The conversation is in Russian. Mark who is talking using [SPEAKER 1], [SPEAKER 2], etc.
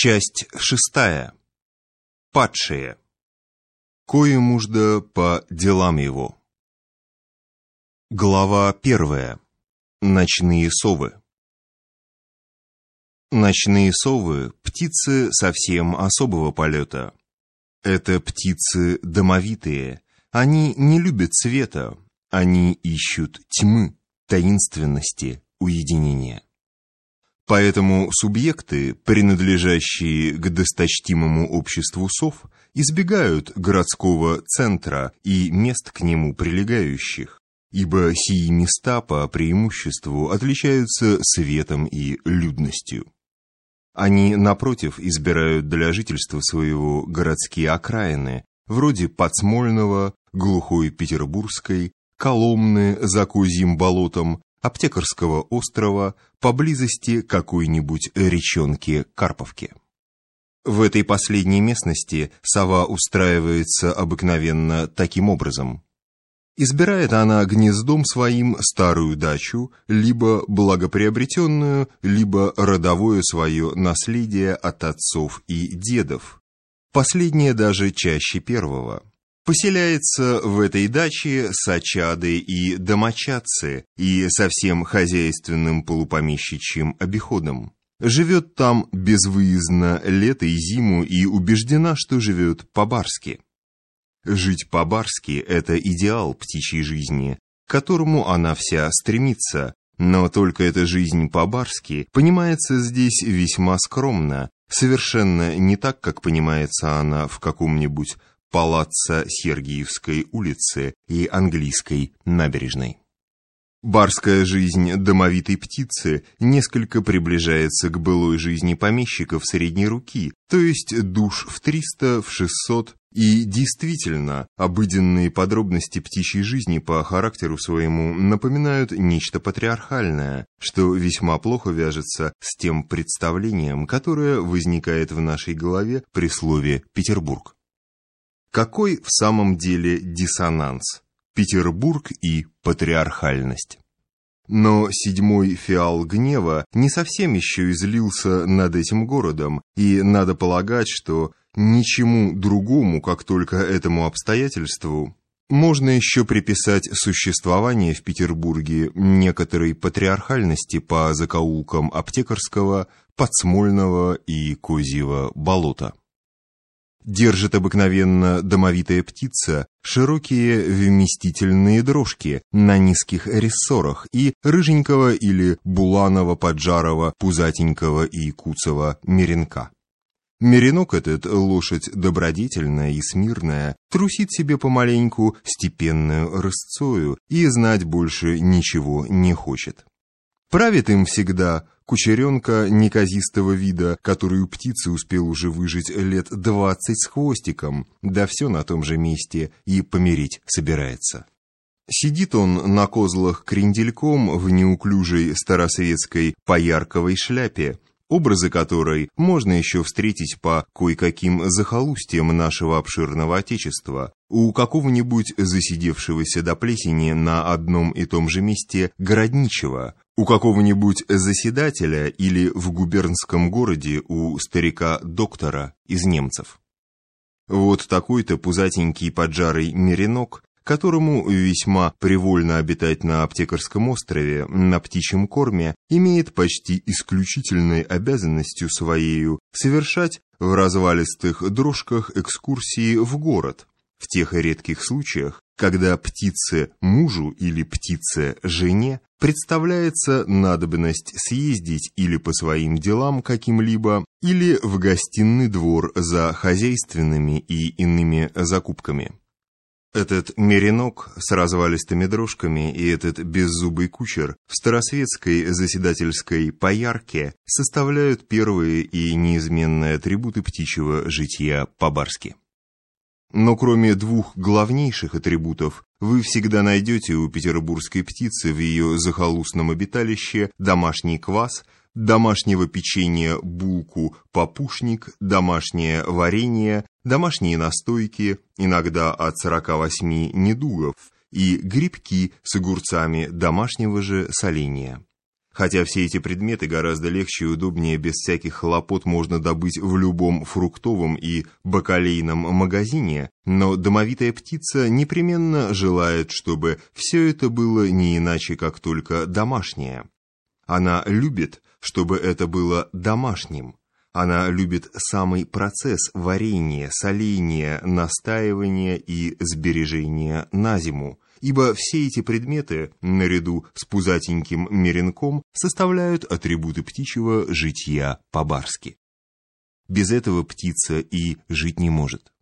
[SPEAKER 1] Часть шестая. Падшие. Кое мужда по делам его. Глава первая. Ночные совы. Ночные совы – птицы совсем особого полета. Это птицы домовитые. Они не любят света. Они ищут тьмы, таинственности, уединения. Поэтому субъекты, принадлежащие к досточтимому обществу сов, избегают городского центра и мест к нему прилегающих, ибо сии места по преимуществу отличаются светом и людностью. Они, напротив, избирают для жительства своего городские окраины, вроде Подсмольного, Глухой Петербургской, Коломны за Козьим болотом, Аптекарского острова, поблизости какой-нибудь речонки Карповки. В этой последней местности сова устраивается обыкновенно таким образом. Избирает она гнездом своим старую дачу, либо благоприобретенную, либо родовое свое наследие от отцов и дедов. Последнее даже чаще первого. Поселяется в этой даче сачады и домочадцы и со всем хозяйственным полупомещичьим обиходом. Живет там безвыездно лето и зиму и убеждена, что живет по-барски. Жить по-барски – это идеал птичьей жизни, к которому она вся стремится, но только эта жизнь по-барски понимается здесь весьма скромно, совершенно не так, как понимается она в каком-нибудь палаца Сергиевской улицы и английской набережной. Барская жизнь домовитой птицы несколько приближается к былой жизни помещиков средней руки, то есть душ в 300, в 600, и действительно, обыденные подробности птичьей жизни по характеру своему напоминают нечто патриархальное, что весьма плохо вяжется с тем представлением, которое возникает в нашей голове при слове «Петербург». Какой в самом деле диссонанс? Петербург и патриархальность. Но седьмой фиал гнева не совсем еще излился над этим городом, и надо полагать, что ничему другому, как только этому обстоятельству, можно еще приписать существование в Петербурге некоторой патриархальности по закоулкам Аптекарского, Подсмольного и Козьего болота держит обыкновенно домовитая птица широкие вместительные дрожки на низких рессорах и рыженького или буланого поджарого пузатенького и куцого меренка. Меренок этот, лошадь добродетельная и смирная, трусит себе помаленьку степенную рысцою и знать больше ничего не хочет. Правит им всегда кучеренка неказистого вида, которую птица успел уже выжить лет двадцать с хвостиком, да все на том же месте и помирить собирается. Сидит он на козлах крендельком в неуклюжей старосветской поярковой шляпе, образы которой можно еще встретить по кое-каким захолустьям нашего обширного Отечества, у какого-нибудь засидевшегося до плесени на одном и том же месте городничего, у какого-нибудь заседателя или в губернском городе у старика-доктора из немцев. Вот такой-то пузатенький поджарый меренок которому весьма привольно обитать на аптекарском острове, на птичьем корме, имеет почти исключительной обязанностью своею совершать в развалистых дрожках экскурсии в город, в тех редких случаях, когда птице мужу или птице жене представляется надобность съездить или по своим делам каким-либо, или в гостиный двор за хозяйственными и иными закупками. Этот меренок с развалистыми дрожками и этот беззубый кучер в старосветской заседательской поярке составляют первые и неизменные атрибуты птичьего жития по-барски. Но кроме двух главнейших атрибутов, вы всегда найдете у петербургской птицы в ее захолустном обиталище домашний квас – домашнего печенья булку папушник, домашнее варенье, домашние настойки, иногда от 48 недугов, и грибки с огурцами домашнего же соления. Хотя все эти предметы гораздо легче и удобнее без всяких хлопот можно добыть в любом фруктовом и бакалейном магазине, но домовитая птица непременно желает, чтобы все это было не иначе, как только домашнее. Она любит, чтобы это было домашним. Она любит самый процесс варенья, соления, настаивания и сбережения на зиму, ибо все эти предметы, наряду с пузатеньким меренком, составляют атрибуты птичьего житья по-барски. Без этого птица и жить не может.